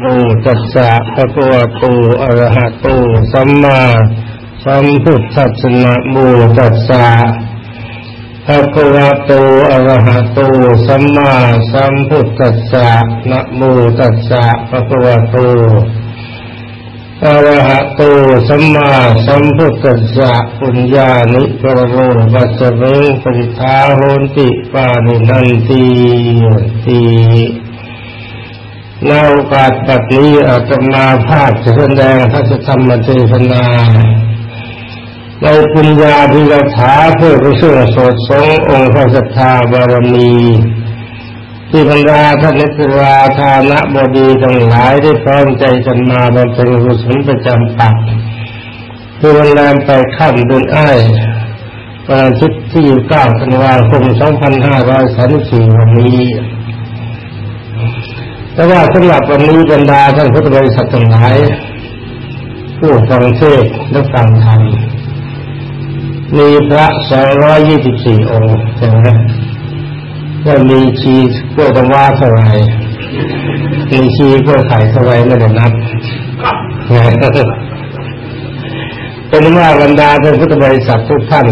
โมตัสสะภะคะวะโตอะระหะโตสัมมาสัมพุทธัสสะนะโมตัสสะภะคะวะโตอะระหะโตสัมมาสัมพุทธัสสะนะโมตัสสะภะคะวะโตอะระหะโตสัมมาสัมพุทธัสสะปุญญานิกรโมวัสสเวงปริทาโหนติปานินันติติ ในโอกาสแบบนี้อาตมาภาพจะแสดงพระธรรมเทศนาในปุญญาพิรถาเพื่อไปช่วยสดสงองค์พระสัทธาบารมี ที่บรรดาท่านนิสราธานะบดีทั้งหลายได้พร้อมใจกันมาบำเพ็ญกุศลประจำปักคือวันแรมไปข้ามเดือนอ้ายวันอาทิตย์ที่9ธันวาคม2534วันนี้ แต่ว่าสำหรับวันนี้บรรดาท่านพุทธบริษัททั้งหลายผู้ฟังเทศและฟังธรรมมีพระสองร้อยยี่สิบสี่องค์ใช่ไหมแล้วมีชีกล้วยตะว่าเท่าไรมีชีกล้วยไข่เท่าไรไม่ได้นับเป็นว่าบรรดาท่านพุทธบริษัททุกท่าน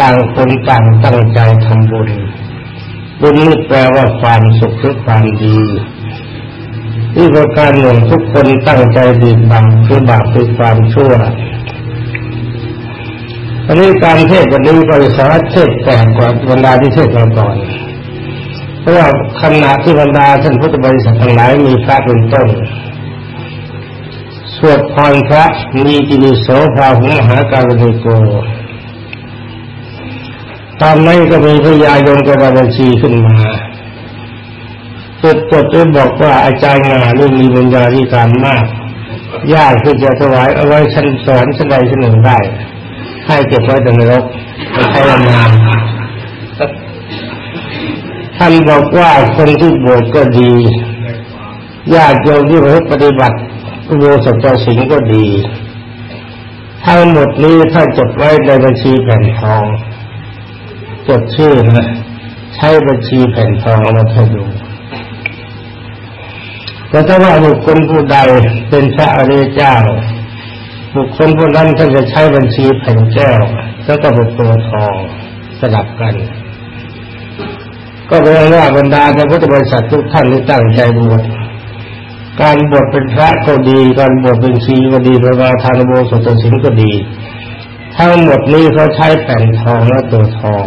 ต่างคนต่างตั้งใจทำบุญบุญนี่แปลว่าความสุขหรือความดี ที่ประการหนึ่งทุกคนตั้งใจดีบังคือบาปคือความชั่วอันนี้การเทศวันนี้ก็จะสาเทศแต่กว่าบรรดาที่เทศมาก่อนเพราะว่าขณะที่บรรดาท่านพุทธบริษัททั้งหลายมีพระเป็นต้นสวดพรพระมีกินิโสภาหุมหาการุโกตอนนั้นก็มีพระยายงกระบัญชีขึ้นมา จดจดจนบอกว่าอาจารย์งานนี่มีปัญญาธิการมากยากที่จะถวายเอาไว้ชั้นสอนชั้นใดชั้นหนึ่งได้ ให้เก็บไว้ในนรกไม่ใช้นานท่านบอกว่าคนที่บวชก็ดีญาติโยมที่ปฏิบัติโยสถสิงก็ดีทั้งหมดนี้ถ้าจดไว้ในบัญชีแผ่นทอง จดชื่อนะใช้บัญชีแผ่นทองเอามาให้ดู แต่ถ้าว่าบุคคลผู้ใดเป็นพระอริยเจ้า บุคคลผู้นั้นท่านจะใช้บัญชีแผ่นแก้ว แล้วก็บุคคลทองสลับกัน ก็แปลว่าบรรดาท่านพุทธบริษัททุกท่านที่ตั้งใจบวชการบวชเป็นพระก็ดี การบวชเป็นชีก็ดีประวาทานโมสถสิงก็ดี ทั้งหมดนี้เขาใช้แผ่นทองและตัวทอง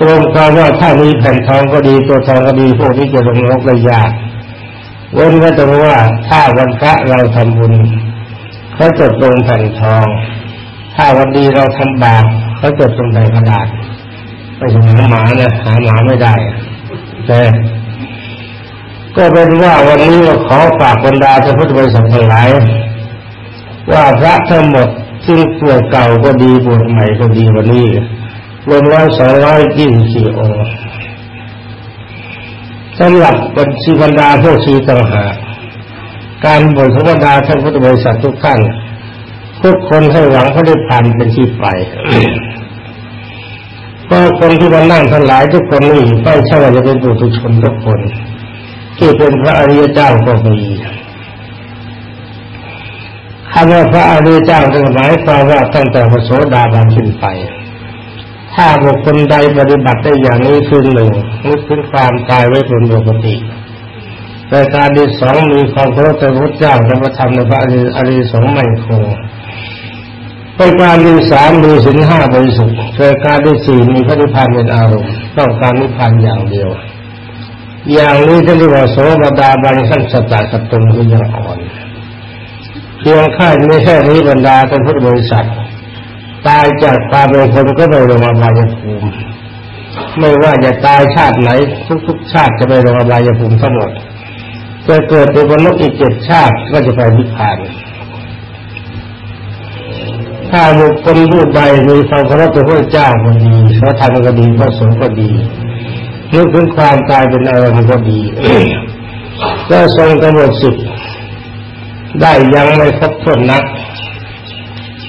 ตรงกันว่าถ้ามีแผ่นทองก็ดีตัวทองก็ดีพวกนี้จะลงนรกได้ยากเว้นก็ตรงว่าถ้าวันพระเราทำบุญเขาจดลงแผ่นทอง ถ้าวันดีเราทำบาปเขาจดลงแผ่นกระดาษไม่ใช่หาหมานะหาหมาไม่ได้แต่ก็เป็นว่าวันนี้เราขอฝากบรรดาท่านพุทธบริษัททั้งหลายว่าพระทั้งหมดที่งปวดเก่าก็ดีปวดใหม่ก็ดีวันนี้ รวมแล้วสองร้อยยี่สิบสี่องค์สำหรับบัญชีบรรดาพวกชีต่างหากการบวชของบรรดาท่านพุทธบริษัททุกท่านทุกคนให้หวังเขาได้ผ่านเป็นชีพไปก็คนที่มานั่งทั้งหลายทุกคนนี่ไม่ใช่ว่าจะเป็นบุตรชนทุกคน ที่เป็นพระอริยเจ้าก็มีคำว่าพระอริยเจ้าหมายความว่าตั้งแต่พระโสดาบันขึ้นไป ถ้าบุคคลใดปฏิบัติได้อย่างนี้คือหนึ่งนึกถึงความตายไว้เป็นปกติแต่การที่สองมีความเคารพในพระเจ้าและพระธรรมในพระอริยสงฆ์มั่นคงเป็นการที่สามมีสินห้าบริสุทธิ์เป็นการที่สี่มีพระนิพพานเป็นอารมณ์ต้องการนิพพานอย่างเดียว อย่างนี้จะเรียกว่าโสมดาบันขั้นสตาสตุนคือยังอ่อนเพียงแค่ไม่แค่นี้บรรดาท่านพุทธบริษัท ตายจากตาเป็นคนก็ไปลงอบายภูมิไม่ว่าจะตายชาติไหน ทุก ๆ ชาติจะไปลงอบายภูมิทั้งหมดจะเกิดเป็นมนุษย์อีกเจ็ดชาติก็จะไปนิพพาน ถ้าบุคคลผู้ใดมีความเคารพต่อพระเจ้าก็ดีพระธรรมก็ดีพระสงฆ์ก็ดีนึกถึงความตายเป็นอารมณ์ก็ดีก็ทรงกำหนดสิทธิ์ได้ยังไม่ครบถ้วนนัก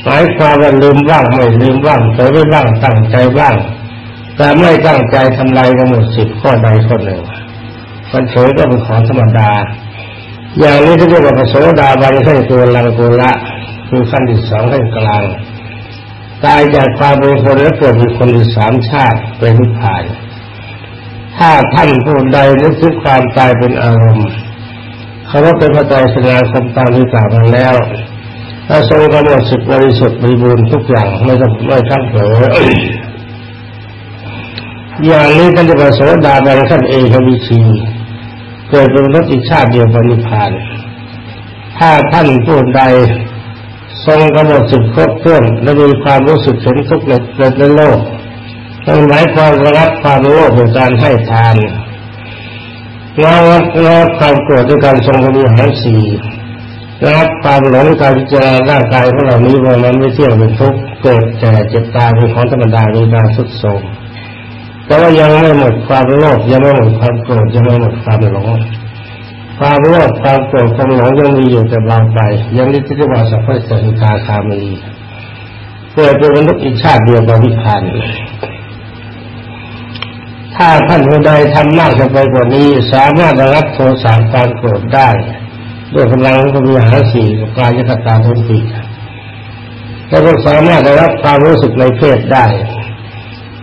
หมายความว่าลืมบ้างไม่ลืมบ้างแต่ไม่บ้างตั้งใจบ้าง แต่ไม่ตั้งใจทำลายกำหนดสิบข้อใดข้อหนึ่งมันเฉยก็เป็นของธรรมดา อย่างนี้ที่เรียกว่าโสดาบันขั้นตัวลังโกละคือขั้นที่สองขั้นกลางตายจากความเป็นคนแล้วเกิดเป็นคนที่สามชาติเป็นนิพพาน ถ้าท่านผู้ใดนึกถึงความตายเป็นอารมณ์เขาว่าเป็นพระใจสนาคำตามที่กล่าวมาแล้ว ถ้าทรงกำหนดสิบริสุทธิ์บริบูรณ์ทุกอย่างไม่ต้องไม่ทั้งเผลออย่างนี้ท่านจะประโสดาบันขั้นเอกวิชีเกิดเป็นรติชาติเดียวบริพานถ้าท่านผู้ใดทรงกำหนดสิบครบถ้วนและมีความรู้สึกเห็นทุกข์ในโลกต้องหมายความระงับความโลภในการให้ทานระงับระงับความโกรธด้วยการทรงมีหารสี่ รับความหลงการพิจารณาร่างกายของเรานี้ว่ามันไม่เที่ยงเป็นทุกข์เกิดแก่เจ็บตายเป็นของธรรมดามีการสุดโทมแต่ว่ายังไม่หมดความโลภยังไม่หมดความโกรธยังไม่หมดความหลงความโลภความโกรธความหลงยังมีอยู่แต่บางไป ยังนิที่ว่าสัพพะสิกาคามีเกิดเป็นมนุษย์อีกชาติเดียวกับวิพานถ้าท่านผู้ใดทำมากจะไปกว่านี้ สามารถระงับโทสะความโกรธได้ ด้วยกำลังของมีหาสี่กับกายกตาทุนติแล้วก็สามารถระงับความรู้สึกในเพศได้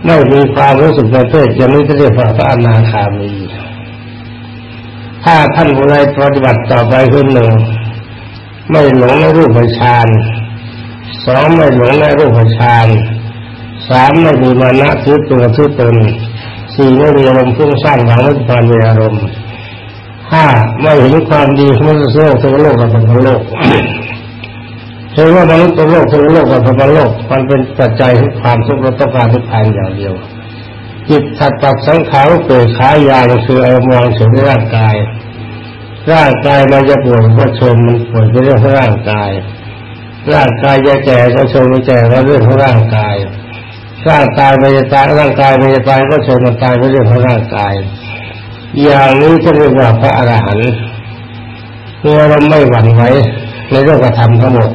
ไม่มีความรู้สึกในเพศอย่างนี้จะเรียกว่าพระอนาคามีถ้าท่านผู้ใดปฏิบัติต่อไปคือหนึ่ง ไม่หลงในรูปฌานสองไม่หลงในรูปฌานสามไม่มีมานะถือตัวถือตนสี่ไม่มีอารมณ์พุ่งสร้างหวังไม่ความมีอารมณ์ ห้าไม่เห็นความดีของมนุษย์โลกทั้งโลกกับทั้งโลกเห็นว่ามนุษย์ทั้งโลกทั้งโลกกับทั้งโลก มันเป็นปัจจัยของความทุกข์และต้องการทุกข์ภายอย่างเดียว จิตถัดตัดสังขารเกิดขายาคืออารมณ์เฉยในร่างกาย ร่างกายมันจะป่วยก็ชมมันป่วยเป็นเรื่องของร่างกายร่างกายจะแก่ก็ชมมันแก่ก็เรื่องของร่างกายร่างกายมันจะตายร่างกายมันจะตายก็ชมมันตายเป็นเรื่องของร่างกาย อย่างนี้จะเรียกว่าพระอรหันต์เมื่อเราไม่หวั่นไหวในเรื่องกระทำทั้งหมด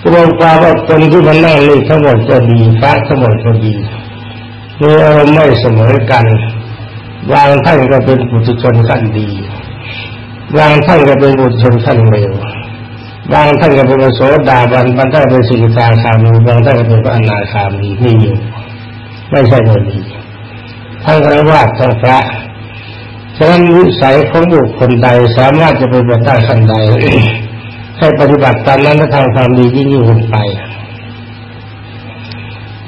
กระบวนการว่าคนที่มันนั่งนี่ทั้งหมดจะดีพระทั้งหมดก็ดีมีอารมณ์ไม่เสมอกันบางท่านก็เป็นบุตรชนขั้นดีบางท่านก็เป็นบุตรชนขั้นเลวบางท่านก็เป็นโสดาบันบางท่านเป็นสิกขาคามีบางท่านก็เป็นพระอนาคามีมีอยู่ไม่ใช่คนดี ทั้งพระวาดทั้งพระฉะนั้นวิสัยของบุคคลใดสามารถจะไปบวชได้ขั้นใดให้ปฏิบัติตามนั้นและทำความดียิ่งยิ่งขึ้นไป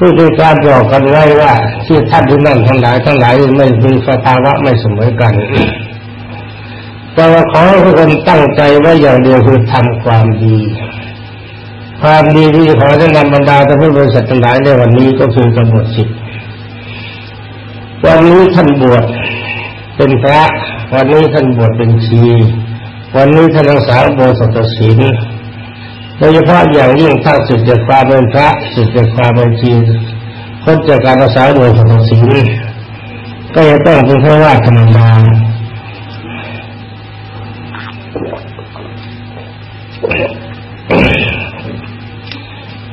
นี่คือการบอกกันไว้ว่าที่ท่านที่นั่นทั้งหลายทั้งหลายไม่มีสภาวะไม่เสมอกันแต่ว่าขอทุกคนตั้งใจไว้อย่างเดียวคือทำความดี ความดีที่ขอจะนำบรรดาท่านผู้บริสุทธิ์ทั้งหลายในวันนี้ก็คือกำหนดสิทธ วันนี้ท่านบวชเป็นพระ วันนี้ท่านบวชเป็นชีวันนี้ท่านรักษาโบสถศีลโดยเฉพาะอย่างยิ่งถ้าสึกจากความเป็นพระสึกจากความเป็นชีพ้นจากการรักษาโบสถศีลก็จะต้องเป็นพระว่าธรรมดา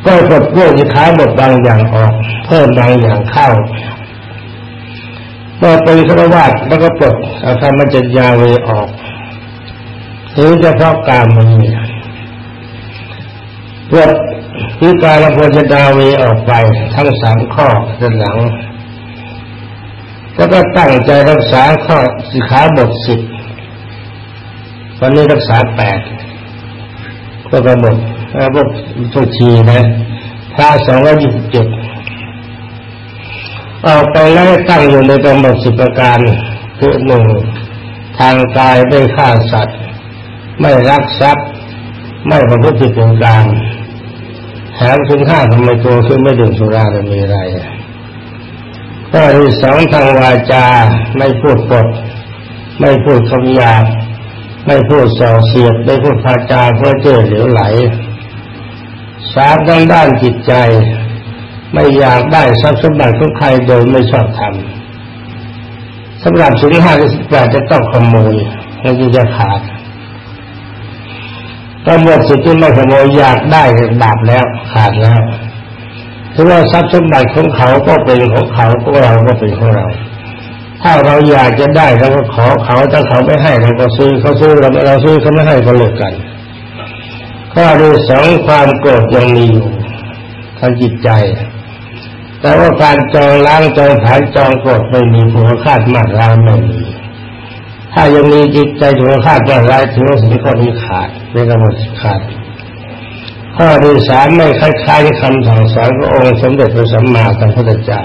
ก็กดโยกจะขายบทบางอย่างออก เพิ่มบางอย่างเข้า เมื่อเป็นฆราวาสแล้วก็ปลดอาการมันจะยาเวออกหรือจะเพราะการมันมีปลดคือการละพจดาเวออกไปทั้งสามข้อด้านหลัง แล้วก็ตั้งใจรักษาข้อสิขาบทสิบวันนี้รักษาแปดก็กำหนดแล้วพวกทุกชีนะพระสองร้อยยี่สิบเจ็ด ออกไปแล้วตั้งอยู่ในกำหนดสิบประการคือหนึ่งทางกายไม่ฆ่าสัตว์ ไม่รักทรัพย์ ไม่ประพฤติผิดวงการแถมคุณค่าทำไมตัวคือไม่ดื่มสุราจะมีอะไรข้อที่สองทางวาจาไม่พูดปด ไม่พูดคำหยาบไม่พูดส่อเสียดไม่พูดพาจาเพื่อเจอเหลวไหลสามด้านด้านจิตใจ ไม่อยากได้ทรัพย์สมบัติของใครโดยไม่ชอบทำสำหรับสิ่งห้าสิบแปดจะต้องขโมยมันจะขาดตำรวจสิทธิไม่ขโมยอยากได้บาปแล้วขาดแล้วถือว่าทรัพย์สมบัติของเขาก็เป็นของเขาพวกเราก็เป็นของเรา ถ้าเราอยากจะได้เราก็ขอเขาถ้าเขาไม่ให้เราก็ซื้อเขาซื้อเราเราซื้อเขาไม่ให้ก็เลิกกันข้อที่สองความโกรธยังมีอยู่ทางจิตใจ แต่ว่าการจองล้างจองผานจองกรธไม่มีผัวคาดมาตราไม่มีถ้ายังมีจิตใจผัวคาดมาตราถือว่าสิ่งข้อนี้ขาดไม่กำหนดขาดข้อที่สามไม่คล้ายๆคำสั่งสอนขององค์สมเด็จพระสัมมาสัมพุทธเจ้า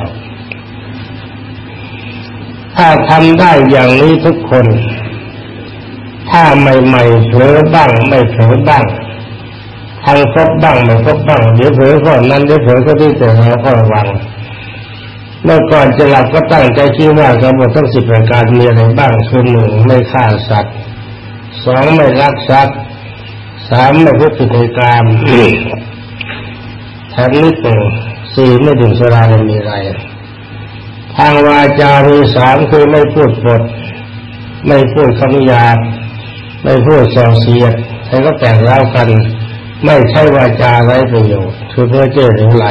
ถ้าทำได้อย่างนี้ทุกคน ถ้าใหม่ๆเผลอบ้างไม่เผลอบ้าง ทางครบบ้างไม่ครบบ้างเดี๋ยวเผลอก่อนนั้นเดี๋ยวเผลอก็ที่แต่เราก็ระวังเมื่อก่อนจะหลับก็ตั้งใจคิดว่ากำหนดทั้งสิบประการมีอะไรบ้างคือหนึ่งไม่ฆ่าสัตว์สองไม่รักทรัพย์สามไม่พูดผิดในกรรมแถมนิดหนึ่งสี่ไม่ดื่มสุราไม่มีอะไร ทางวาจามีสามคือไม่พูดปดไม่พูดคำหยาบไม่พูดส่อเสียดใครก็แต่งเล่ากัน ไม่ใช่วาจาไร้ประโยชน์คือเพื่อเจ้าหรือไหล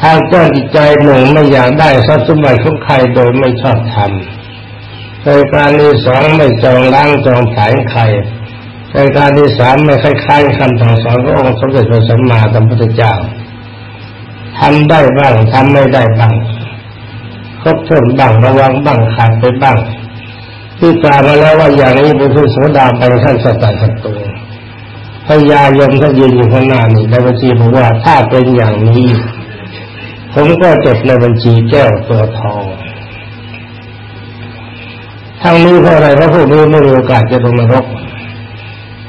ทางเจ้าจิตใจหนึ่งไม่อยากได้ทรัพย์สมบัติของใครโดยไม่ชอบทำรายการที่สองไม่จองล้างจองผายใครรายการที่สามไม่คล้ายๆคำสั่งสอนขององค์สมเด็จพระสัมมาสัมพุทธเจ้าทำได้บ้างทำไม่ได้บ้างครบถ้วนบ้างระวังบ้างขาดไปบ้าง ที่กล่าวมาแล้วว่าอย่างนี้เป็นผู้โสดาไปขั้นสตสัตตุพญายมท่านยืนอยู่ข้างหน้านี่ในบัญชีบอกว่าถ้าเป็นอย่างนี้ ผมก็จดในบัญชีแก้วตัวทองทั้งนี้เพราะอะไรเพราะพวกนี้ไม่มีโอกาสจะลงนรก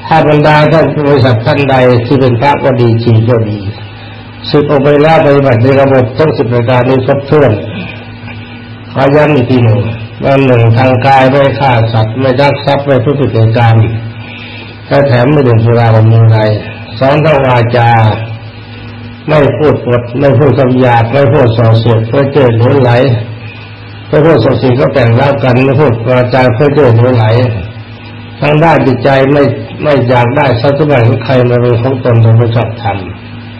ถ้าบรรดาท่านบริษัทท่านใดที่เป็นพระก็ดีชีก็ดีสึกออกไปแล้วปฏิบัติในระบบทั้งสิบประการนี้ครบถ้วนขอย้ำอีกทีหนึ่ง ว่าหนึ่งทางกายไม่ฆ่าสัตว์ไม่รักทรัพย์ไม่ทุจริตกรรมและแถมไม่ดื่มสุราบำรุงไรสองทางวาจา ไม่พูดปดไม่พูดคำหยาบไม่พูดส่อเสียดเพื่อเจอหรือไหลพระพุทธสสีก็แต่งเล่ากันไม่พูดกระจายเพื่อเดือดไหลทางด้านจิตใจไม่ไม่อยากได้ทรัพย์สมบัติของใครมาเป็นของตนโดยไม่ชอบท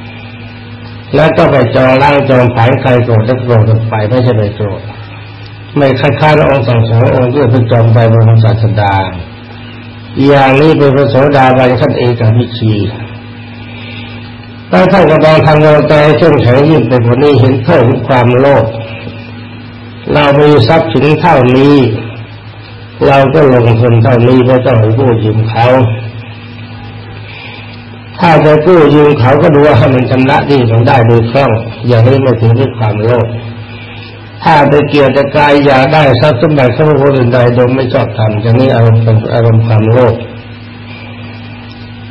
ำแล้วก็ไปจองล่างจองผายใครโกรธแล้วโกรธไปไม่ใช่ไปโกรธ ไม่คล้ายๆองค์สังสอนองค์ที่เป็นจอมไปบนศาสดา อย่างนี้เป็นพระโสดาบันขั้นเอกวิชีถ้าท่านกำลังทำกำลังใจเข้มแข็งยิ่งไปกว่านี้เห็นโทษของความโลภเรามีทรัพย์สินเท่านี้ เราก็ลงทุนเท่านี้ไม่ต้องไปกู้ยืมเขาถ้าจะกู้ยืมเขาก็ดูว่ามันชำระดีมันได้โดยคล่องอย่างนี้ไม่ถึงด้วยความโลภ ถ้าไปเกี่ยวกับกายอยากได้ทรัพย์สมบัติของคนอื่นใดโดยไม่ชอบทำอย่างนี้อารมณ์อารมณ์ความโลภ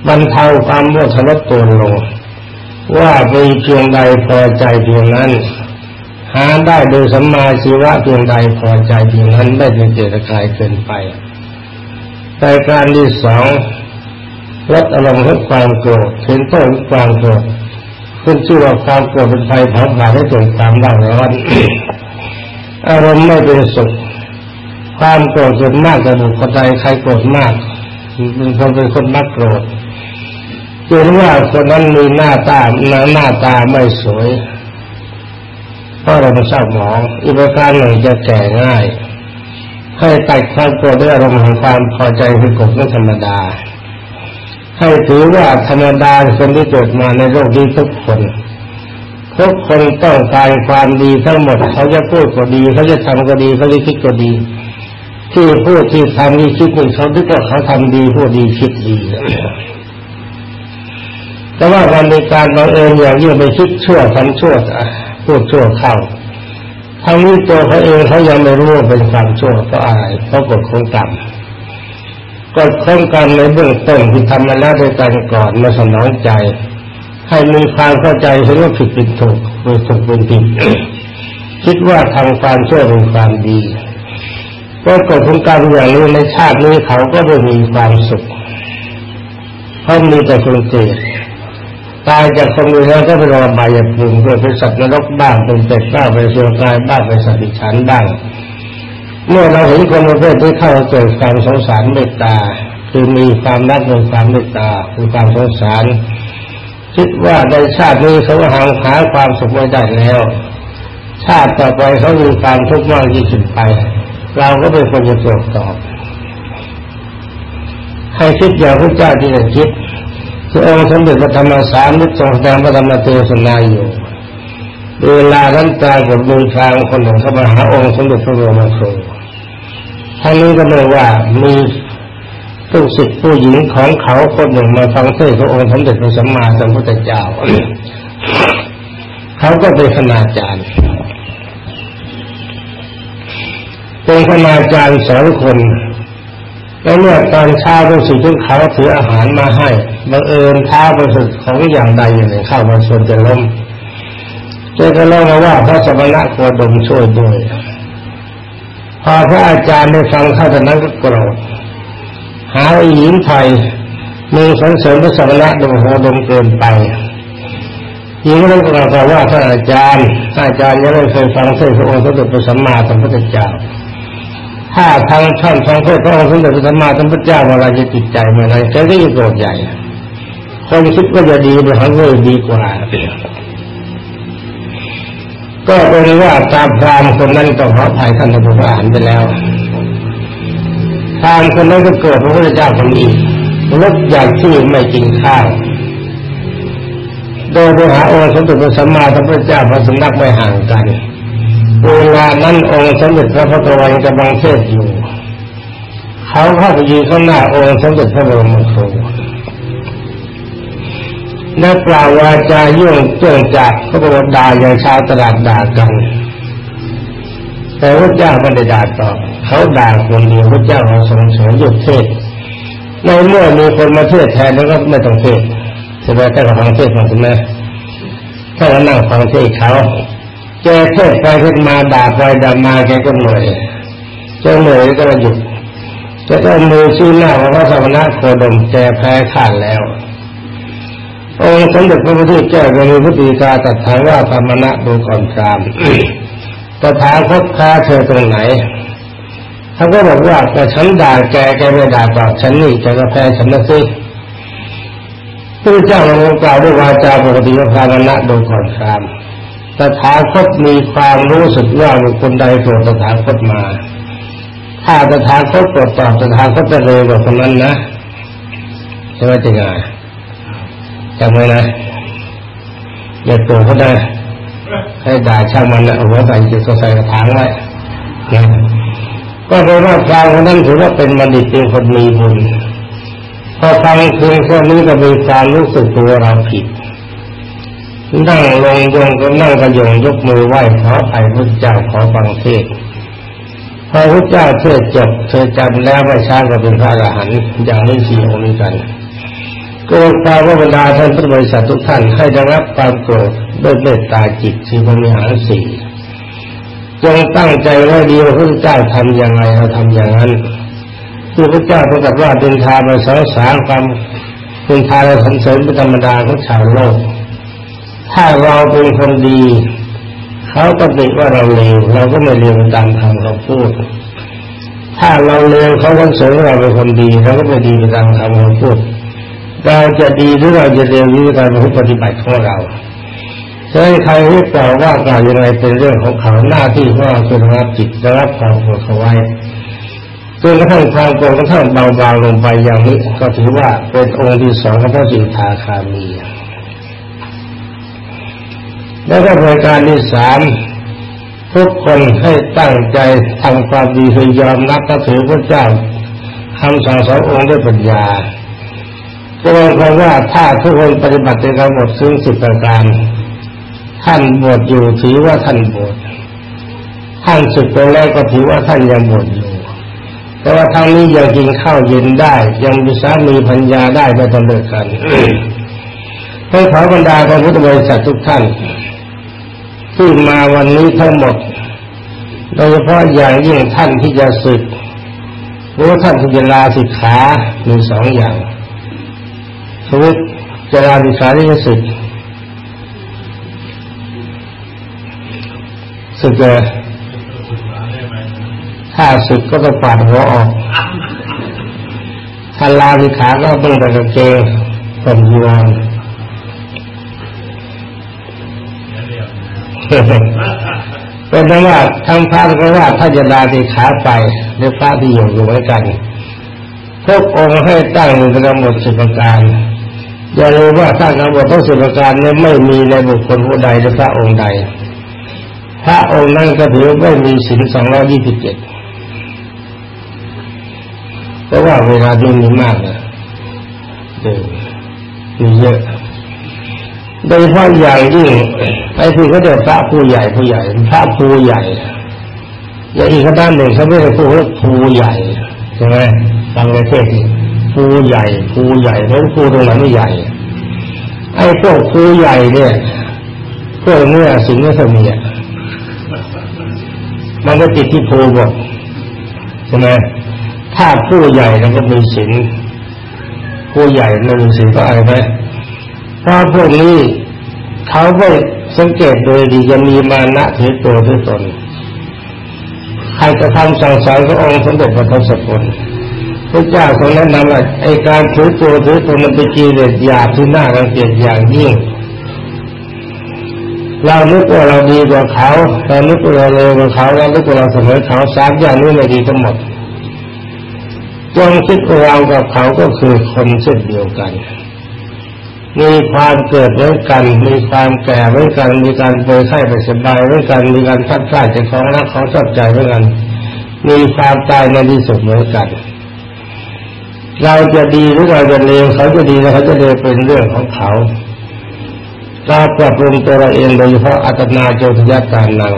บรรเทาความโมทลดตัวลง ว่ามีเพียงใดพอใจเพียงนั้น หาได้โดยสัมมาชีวะเพียงใดพอใจเพียงนั้นไม่เป็นเจตกายเกินไปแต่การที่สองลดอารมณ์ของความโกรธเห็นโทษของความโกรธขึ้นชื่อว่าความโกรธเป็นไฟเผาผลาญให้เกิดความร้อนอ อารมณ์ไม่เป็นสุขความโกรธส่วนมากจะบุคคลใดใครโกรธมากเป็นคนเป็นคนมักโกรธจนว่าคนนั้นมีหน้าตาหน้าตาไม่สวยเพราะเราไม่ทราบหมองอีกประการหนึ่งจะแก่ง่ายให้ตัดความโกรธด้วยอารมณ์ของความพอใจคือกฎไม่ธรรมดา ให้ถือว่าธรรมดาคนที่เกิดมาในโลกนี้ทุกคน ทุกคนต้องการความดีทั้งหมด เขาจะพูดก็ดี เขาจะทำก็ดี เขาจะคิดก็ดี ที่พูดที่ทำที่คิดนี่เขาคิดว่าเขาทำดีพูดดีคิดดีแต่ว่าวันในการบังเอิญอย่างยิ่งไปคิดชั่วทำชั่วพูดชั่วเข้าทั้งนี้ตัวเขาเองเขายังไม่รู้ว่าเป็นความชั่วเพราะอะไรเพราะกฎของกรรมกฎของกรรมในเบื้องต้นที่ทำมาแล้วด้วยกันก่อนมาสนองใจ ให้มีความเข้าใจเห็นว่าผิดเป็นถูกเป็นถูกเป็นผิดคิดว่าทำความชั่วเป็นความดีก็กฎของกรรอย่างนี้ในชาตินี้เขาก็ไม่มีความสุขเพราะมีแต่คนเกลียดตายจากสมุทแล้วก็ไปรอบายภูมิโดยเป็นสัตว์นรกบ้างเป็นเป็ดบ้างเป็นเสือกายบ้างเป็นสัตว์ดิฉันบ้าง เมื่อเราเห็นคนประเภทที่เข้าเกิดความสงสารเมตตา คือมีความรักในความเมตตาคือความสงสาร คิดว่าในชาตินี้เขาหางหาความสุขไม่ได้แล้วชถ้าต่อไปเขามีความทุกข์มากยิ่งขึ้นไป เราก็เป็นคนจะตรวจสอบให้คิดอย่างพระเจ้าที่จะคิดที่องค์สมเด็จพระธรรมสารนิทรงแสดงพระธรรมเทศนาอยู่เวลานั้นตายกับมือทางคนหนึ่งเข้ามาหาองค์สมเด็จพระบรมครูท่านนี้ก็เลยว่ามี ผู้ศิษย์ผู้หญิงของเขาคนหนึ่งมาฟังเทศน์ขององค์สมเด็จพระสัมมาสัมพุทธเจ้า เขาก็เป็นคณาจารย์เป็นคณาจารย์สองคนแล้วเมื่อตอนเช้าผู้ศิษย์ของเขาถืออาหารมาให้บังเอิญท้าประสุดของอย่างใดอย่างหนึ่งเข้ามาส่วนจะล้มเจ้าก็เล่ามาว่าพระสมณะโคดมช่วยด้วยพอพระอาจารย์ได้ฟังเข้าตอนนั้นก็โกรธ หาหญิงไทยมีสันเสริญพระสมณะดมโหดมเกินไปหญิงนั้นก็กล่าวว่าท่านอาจารย์อาจารย์ยังไม่เคยฟังเทศพระองค์สมเด็จพระสัมมาสัมพุทธเจ้า ถ้าทางท่านฟังเทศพระองค์สมเด็จพระสัมมาสัมพุทธเจ้าเวลาจะติดใจเมื่อไรแกก็ยิ่งโกรธใหญ่ คนคิดว่าจะดีไปหาเรื่องดีกว่าก็เป็นว่าตามพรามคนนั้นต้องขอภัยท่านผู้อ่านไปแล้ว พรามคนนั้นก็เกิดพระพุทธเจ้าคนนี้ลดอยากที่ไม่กินข้าว โดยไปหาองค์สมเด็จพระสัมมาสัมพุทธเจ้าพระสำนักไม่ห่างกันเวลานั้นองค์สมเด็จพระพุทธวันกำลังเทศอยู่ เขาเข้าไปยืนข้างหน้าองค์สมเด็จพระบรมครูและกล่าววาจายุ่งเจื่องจากก็บอกด่าอย่างชาวตลาดด่ากัน แต่พระเจ้าไม่ได้ด่าตอบ เขาด่าคนเดียวพระเจ้าเราทรงเฉยหยุดเทศในเมื่อมีคนมาเทศแทนแล้วก็ไม่ต้องเทศใช่ไหมถ้าเราฟังเทศมาใช่ไหมถ้าเรานั่งฟังเทศเขาแกเทศไปเทศมาด่าไปด่ามาแกก็เหนื่อยจ้าเหนื่อยก็หยุดจะต้องมือชี้หน้าของพระสมณะโคดมแกแพ้ขาดแล้วองค์สมเด็จพระพุทธเจ้าก็มีพุทธิกาตัดถามว่าธรรมณะดูก่อนกรามตถาคตค้าเธอตรงไหน เขาก็บอกว่าแต่ฉันด่าแกแกไม่ด่าตอบฉันนี่แกก็แพ้ฉันนะสิพระเจ้าทรงกล่าวด้วยวาจาปกติว่าธรรมณะดูก่อนกรามตถาคตมีความรู้สึกว่าบุคคลใดโปรดตถาคตมา ถ้าตถาคตโปรดตอบตถาคตจะเร็วกว่าคนนั้นนะใช่ไหมจริงอะจำไว้นะอย่าตัวเขาได้ให้ด่าช่างมันนะเอาไว้ใส่จุดใส่กระถางไว้นะ ก็เป็นว่าพรางคนนั้นถือว่าเป็นบัณฑิตเป็นคนมีบุญพอฟังคืนแค่นี้ก็มีความรู้สึกตัวเราผิดนั่งลงยงก็นั่งกระยงยกมือไหว้ขอไถ่พระเจ้าขอฟังเทศพอพระเจ้าเทศจบเธอจำแล้วไม่ช้าก็เป็นพระอรหันต์อย่างนี้สี่องค์นี้กันก็ความว่าบรรดาท่านพุทธบริษัททุกท่านให้ได้รับความโกรธด้วยเมตตาจิตคือพระมิหารสี่ จงตั้งใจไว้ดีว่าพระเจ้าทำอย่างไรเราทำอย่างนั้นที่พระเจ้าประกาศว่าเป็นทามาสาสารความเป็นทาและสันเสริญเป็นธรรมดาของชาวโลก ถ้าเราเป็นคนดี เขาก็ติว่าเราเลวเราก็ไม่เลวตามคำเขาพูด ถ้าเราเลวเขาก็เสริญเราเป็นคนดีเขาก็ไม่ดีตามคำเขาพูด เราจะดีหรือเราจะเรียนรู้การปฏิบัติของเรา จะให้ใครให้กล่าวว่ากล่าวยังไงเป็นเรื่องของเขาหน้าที่ของเราคือรับจิตรับความโกรธเขาไว้จนกระทั่งความโกรธกระทั่งเบาๆลงไปอย่างนี้ ก็ถือว่าเป็นองค์ที่สองของพระสิทธาคามีแล้วก็รายการที่สามทุกคนให้ตั้งใจทำความดีคือยอมรับนับถือพระเจ้าคำสั่งสอนองค์ด้วยปัญญาจะหมายความว่าถ้าทุกคนปฏิบัติในการหมดซึ่งสิบประการ ท่านบวชอยู่ถือว่าท่านบวชท่านสึกไปแล้วก็ถือว่าท่านยังบวชอยู่แต่ว่าทางนี้ยังกินข้าวเย็นได้ ยังมีสามีพัญญาได้ไม่ต้องเลิกกันให้ขอบรรดาพระพุทธบริษัททุกท่านที่มาวันนี้ทั้งหมด โดยเฉพาะอย่างยิ่งท่านที่จะสึกหรือท่านที่จะลาสิกขามีสองอย่างสมมติจะลาดิขาที่จะสึก สึกเลยถ้าสึกก็ต้องปาดหัวออกถ้าลาดิขาก็ต้องแต่กางเกงผมยีวรเป็นเพราะว่าทั้งพระก็ว่าถ้าจะลาที่ขาไปหรือพระที่อยู่อยู่ไว้กันทุกองค์ให้ตั้งอยู่กำหนดสิบประการอย่าลืมว่าถ้ากำหนดต้องสิบประการนี้ไม่มีในบุคคลผู้ใดหรือพระองค์ใด พระองค์นั้นก็ถือไม่มีศีลสองร้อยี่สิบเจ็ดเพราะว่าเวลาดูมีมากเลยเดินมีเยอะโดยเฉพาะใหญ่ยิ่งไอ้ที่เขาเรียกพระผู้ใหญ่ผู้ใหญ่ พระผู้ใหญ่อย่างอีกด้านหนึ่งเขาไม่ได้พูดว่าผู้ใหญ่ใช่ไหมฟังในเทศผู้ใหญ่ผู้ใหญ่เพราะผู้ตรงนั้นไม่ใหญ่ ไอ้พวกผู้ใหญ่เนี่ยพวกเนื้อสิงห์สมีย มันก็ติดที่ภูบอกใช่ไหมถ้าผู้ใหญ่แล้วก็มีสินผู้ใหญ่ไม่มีสินก็อะไรไหมพราพวกนี้เขาไม่สังเกตโดยดีจะมีมานะถือตัวถือตนใครจะทำสั่งสอนก็องค์สมเด็จพระทศพลพระเจ้าทรงแนะนำว่าไอการถือตัวถือตนมันเป็นกิเลสหยาบที่น่ารังเกียจอย่างยิ่ง เรานึกว่าเราดีกว่าเขาเรานึกว่าเราเลวกว่าเขาเรานึกว่าเราเสมอเขาสามอย่างนี้ไม่ดีทั้งหมดจงคิดว่าเรากับเขาก็คือคนเช่นเดียวกัน มีความเกิดเหมือนกัน มีความแก่เหมือนกัน มีการป่วยไข้ไปสบายเหมือนกัน มีการพัดพลาดจากของรักของชอบใจเหมือนกัน มีความตายในที่สุดเหมือนกัน เราจะดีหรือเราจะเลวเขาจะดีแล้วเขาจะเลวเป็นเรื่องของเขา เราปรับปรุงตัวเราเองโดยเฉพาะอัตนาโจทยการนัง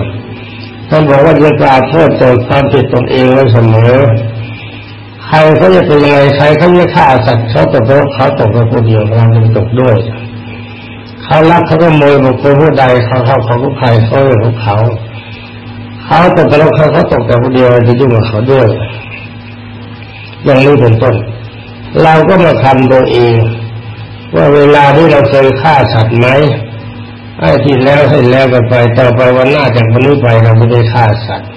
ท่านบอกว่าจะกล่าวโทษตนความผิดตนเองไว้เสมอใครเขาจะเป็นยังไงใครเขาจะฆ่าสัตว์เขาตกเขาตกไปคนเดียวเราจะตกด้วย เขารักเขาก็โมยบุคคลผู้ใดเขาเขาเขาก็ใครเขาเรื่องของเขา เขาตกไปแล้วเขาเขาตกแต่คนเดียวจะยุ่งกับเขาด้วย อย่างนี้เป็นต้น เราก็มาทำตัวเอง ว่าเวลาที่เราเคยฆ่าสัตว์ไหมไอ้ที่แล้วให้แล้วกันไปต่อไปวันหน้าจากวันนี้ไปเราไม่ได้ฆ่าสัตว์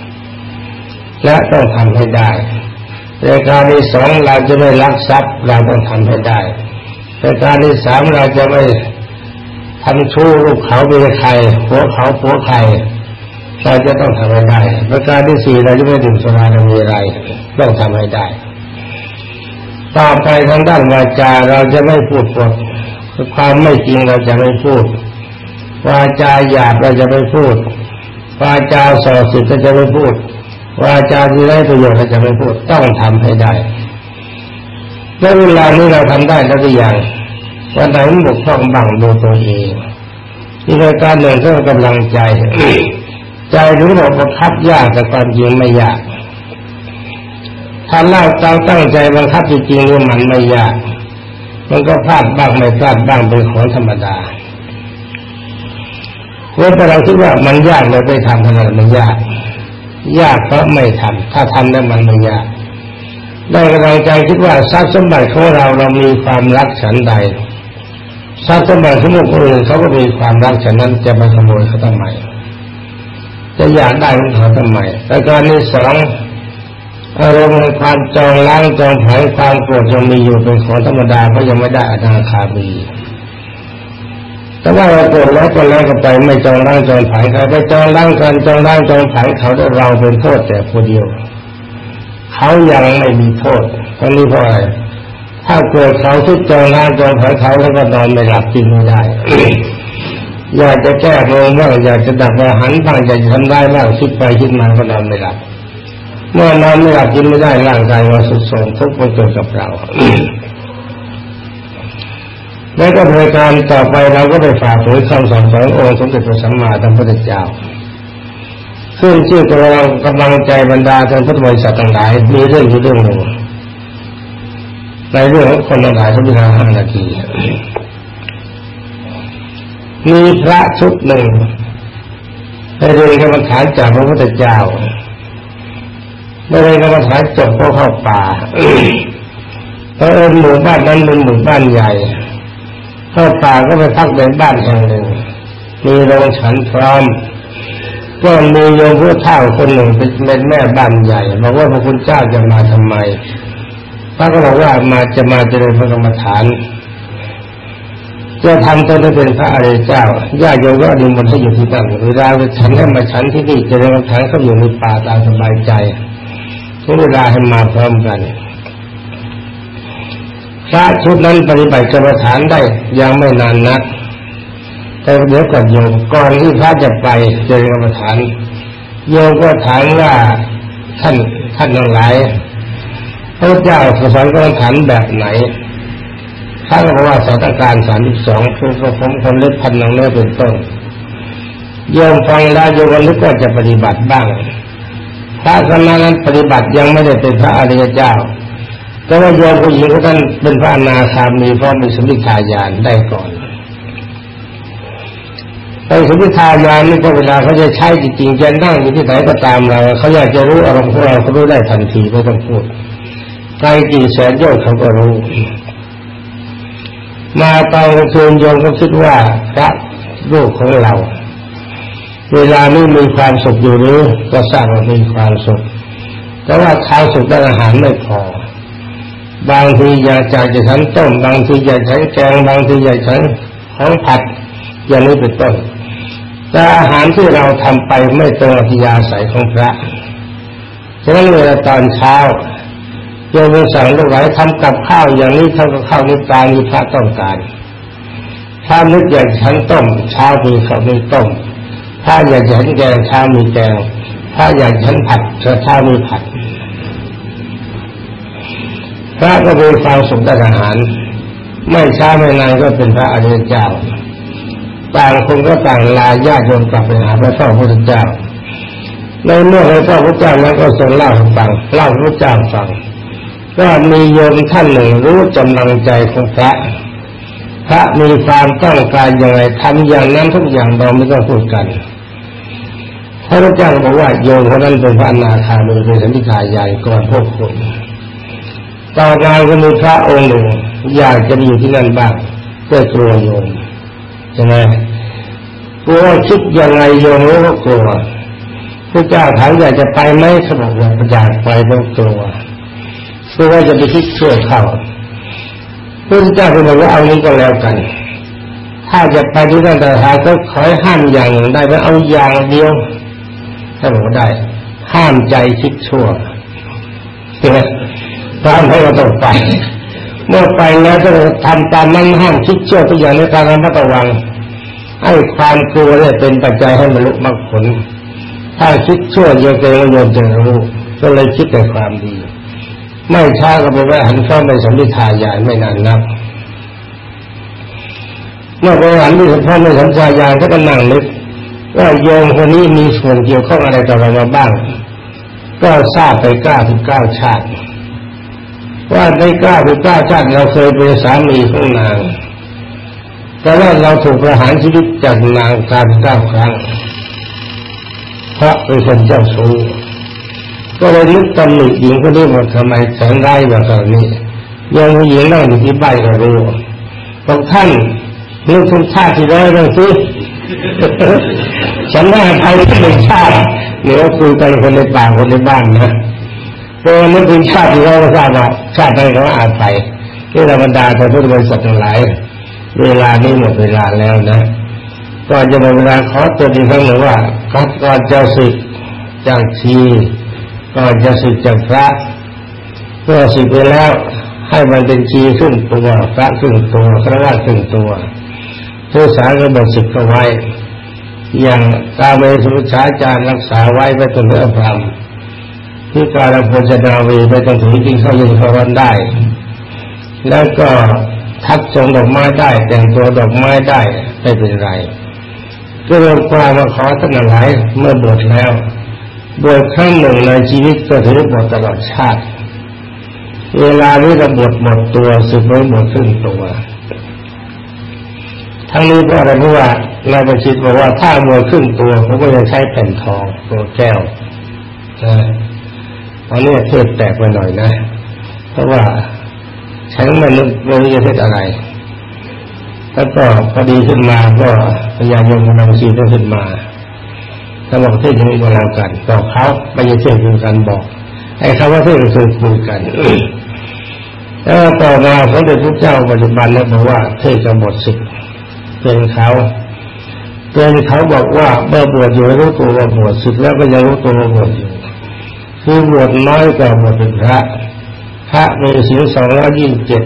และต้องทำให้ได้รายการที่สองเราจะไม่ลักทรัพย์เราต้องทำให้ได้รายการที่สามเราจะไม่ทำชู้ลูกเขาเป็นใครผัวเขาผัวใครเราจะต้องทำให้ได้ประการที่สี่เราจะไม่ดื่มสุราเรามีอะไร ต้องทำให้ได้ ต่อไปทางด้านวาจาเราจะไม่พูดปดความไม่จริงเราจะไม่พูด วาจาหยาบเราจะไม่พูด วาจาส่อสิทธิ์ก็จะไม่พูด วาจาที่ได้ประโยชน์เราจะไม่พูด ต้องทำให้ได้แล้วเวลานี้เราทำได้แล้วหรือยังวันไหนบกพร่องบังดูตัวเองที่รายการหนึ่งก็กำลังใจ ใจรู้บอกบังคับยากแต่ความจริงไม่ยาก ถ้าเล่าตั้งตั้งใจบังคับจริงๆนี่มันไม่ยาก มันก็พลาดบ้างไม่พลาดบ้างเป็นของธรรมดาเพราะเราคิดว่ามันยากเลยไปทำขนาดมันยาก ยากเพราะไม่ทำถ้าทำแล้วมันไม่ยาก ได้กำลังใจคิดว่าทรัพย์สมบัติของเราเรามีความรักฉันใดทรัพย์สมบัติของคนอื่นเขาก็มีความรักฉันนั้นจะไปขโมยเขาทำไมจะอยากได้ของเขาทำไมแต่การที่สอง อารมณ์ในความจองล้างจองผายความโกรธยังมีอยู่เป็นของธรรมดาเพราะยังไม่ได้อนาคามีแต่ว่าเราโกรธแล้วก็แล้วก็ไปไม่จองร่างจองผายใครไปจองร่างกันจองร่างจองผายเขาได้เราเป็นโทษแต่คนเดียว เขายังไม่มีโทษตรงนี้เพราะอะไรถ้าเกิดเขาทุกจองร่างจองผายเขาแล้วก็นอนไม่หลับกินไม่ได้อยากจะแก้โมงบ้างอยากจะดับอาหารบ้างอยากจะทำได้บ้างคิดไปคิดมาก็นอนไม่หลับ เมื่อนอนไม่หลับกินไม่ได้ร่างกายมันสุดโทรมทุกข์มันเกิดกับเราแล้วก็ในการต่อไปเราก็ได้ฝากเผยคำสอนขององค์สมเด็จพระสัมมาสัมพุทธเจ้าซึ่งชื่อตัวเรากำลังใจบรรดาท่านพุทธบริษัทต่างหลายมีเรื่องอยู่เรื่องหนึ่งในเรื่องของคนต่างหลายทั้งห้านาทีมีพระชุดหนึ่งได้เรียนกรรมฐานจากพระพุทธเจ้า ไม่ได้กรรมฐานจบก็เข้าป่าเพราะเอิญหมู่บ้านนั้นเป็นหมู่บ้านใหญ่ เข้าป่าก็ไปพักในบ้านแห่งหนึ่ง มีโรงฉันพร้อมก็มีโยมผู้เฒ่าคนหนึ่งเป็นแม่บ้านใหญ่บอกว่าพระคุณเจ้าจะมาทำไมพระก็บอกว่ามาจะมาเจริญพระกรรมฐานจะทำตนให้เป็นพระอริยเจ้าญาติโยมก็อนุโมทนาอยู่ที่นั่นเวลาฉันให้มาฉันที่นี่จะได้มาฉันเขาอยู่ในป่าตามสบายใจ ทุกเวลาให้มาพร้อมกันพระชุดนั้นปฏิบัติกรรมฐานได้ยังไม่นานนัก แต่เดี๋ยวก่อนโยมก่อนที่พระจะไปเจริญกรรมฐานโยมก็ถามว่าท่านท่านทั้งหลายพระเจ้าสอนกรรมฐานแบบไหนท่านบอกว่าสถานการณ์สามสิบสองคือผมคนเล็กพันนังเนื้อเป็นต้นโยมฟังแล้วโยมนึกว่าจะปฏิบัติบ้าง พระสมานั้นปฏิบัติยังไม่ได้เป็นพระอริยเจ้า แต่ว่าโยมผู้หญิงท่านเป็นพระอนาคามีเพราะมีสมิทายานได้ก่อนแต่สมิทายานนี่ก็เวลาเขาจะใช้จริงๆจะนั่งอยู่ที่ไหนก็ตามเราเขาอยากจะรู้อารมณ์ของเราเขารู้ได้ทันทีไม่ต้องพูดไกลกี่แสนโยชน์เขาก็รู้มาตอนกลางคืนโยมก็คิดว่าพระลูกของเรา เวลานี้มีความสุขอยู่หรือก็สร้างมีความสุข แต่ว่าข้าวสุขด้านอาหารไม่พอ บางทีอยากจะจะฉันต้ม บางทีอยากฉันแกง บางทีอยากฉันของผัด อย่างนี้เป็นต้นแต่อาหารที่เราทำไปไม่ตรงอัธยาศัยของพระฉะนั้นเวลาตอนเช้าโยมสั่งลูกหลานทำกับข้าวอย่างนี้ทำกับข้าวนี้ตามที่พระต้องการถ้านึกอยากฉันต้มเช้ามีข้าวมีต้ม ถ้าอยากฉันแกงเช้ามีแกง ถ้าอยากฉันผัดเช้ามีผัดพระก็มีความสุขด้านอาหาร ไม่ช้าไม่นานก็เป็นพระอริยเจ้าต่างคนก็ต่างลาญาติโยมกลับไปหาพระเจ้าพระเจ้าในเมื่อพระเจ้าพระเจ้านั้นก็ทรงเล่าให้ฟังเล่าพระเจ้าฟังว่ามีโยมท่านหนึ่งรู้จำลังใจของพระพระมีความต้องการอย่างไรทำอย่างนั้นทุกอย่างเราไม่ต้องพูดกัน พระเจ้าบอกว่าโยมคนนั้นเป็นพระนาคามีเป็นสัมพิทายายก่อนพวกคนต่อมาก็มีพระองค์หนึ่งอยากจะอยู่ที่นั่นบ้างเพื่อกลัวโยมใช่ไหมกลัวคิดยังไงโยมก็กลัวพระเจ้าถามอยากจะไปไหมเขาบอกว่าอยากไปต้องกลัวกลัวจะไปคิดช่วยเขาพระเจ้าเป็นว่าเอานี้ก็แล้วกัน ถ้าจะไปที่นั่นแต่หาก็ขอห้ามอย่างหนึ่งได้ไหมเอาอย่างเดียว ถ้าบอกได้ ห้ามใจคิดชั่วใช่ไหมพระให้เราต้องไป เมื่อไปแล้วจะทำตามนั้นห้ามคิดชื่อทุกอย่างในการระมัดระวังให้ความกลัวเนี่ยเป็นปัจจัยให้บรรลุมรรคผล ถ้าคิดชั่วโยมเกรงโยมจะรู้ก็เลยคิดแต่ความดี ไม่ช้าก็ไปแวะหันเข้าไปสมฤทธายายไม่นานนักเมื่อไปหันไปสัมผัสในสัมภายายก็ก็นั่งนึก ว่าโยมคนนี้มีส่วนเกี่ยวข้องอะไรกับเรามาบ้าง ก็ทราบไปเก้าสิบเก้าชาติ ว่าในกล้าเป็นกล้าชาติเราเคยเป็นสามีของนางแต่ว่าเราถูกประหารชีวิตจากนางการเก้าครั้ง เพราะเป็นคนเจ้าชู้ก็เลยนึกตำหนิหญิงคนนี้ว่าทำไมแสนร้ายแบบนี้ยังหญิงนั่งอยู่ที่บ้านก็รู้บอกท่านเรื่องทุกชาติที่ร้ยเรื่องซิ ฉันว่าใครเป็นชาติเดี๋ยวคุยกันคนในป่าคนในบ้านนะตัวนั้นเป็นชาติที่เราทราบว่าชาติใดเขาอาศัยที่ธรรมดาแต่พุทธบริษัททั้งหลาย เวลานี้หมดเวลาแล้วนะก็จะหมดเวลาขอตัวอีครั้งหนึ่งว่าก่อนจะสึกจากชีก่อนจะสึกจากพระเมื่อสึกไปแล้วให้มันเป็นชีขึ้นตัวพระขึ้นตัวพระราชขึ้นตัวผู้สารก็บอกสึกเอาไว้ อย่างกาเมสุชาจารย์รักษาไว้ไปจนเลื่อพรำที่การโภชนาวีไปจนถึงกินข้าวเย็นข้าววันได้ แล้วก็ทักทรงดอกไม้ได้ แต่งตัวดอกไม้ได้ไม่เป็นไร ก็เริ่มความมาขอท่านหลายเมื่อบวชแล้วบวชครั้งหนึ่งในชีวิตก็ถือบวชตลอดชาติ เวลานี้เราบวชหมดตัวสึกไม่หมดครึ่งตัว ทั้งนี้เพราะอะไรเพราะว่านายประชิตบอกว่าถ้าบวชครึ่งตัวเขาก็จะใช้แผ่นทองตัวแก้วอันนี้เทศแตกไปหน่อยนะ เพราะว่าฉันไม่รู้ไม่รู้จะเทศอะไร แล้วก็พอดีขึ้นมาก็พยายามยงกำลังชีก็ขึ้นมาถ้าบอกเทศยังไม่มาแล้วกันบอกเขาไม่ใช่เทศคือกันบอกไอ้คำว่าเทศคือคุยกันแล้วต่อมาพระเดชพระเจ้าปัจจุบันเนี่ยบอกว่าเทศจะหมดสิทธิ์ เตือนเขาเตือนเขาบอกว่าเมื่อบวชอยู่รู้ตัวว่าบวชสึกแล้วก็ยังรู้ตัวว่าบวชอยู่คือบวชน้อยกว่าบวชเป็นพระพระมีศีลสองร้อยยี่สิบเจ็ด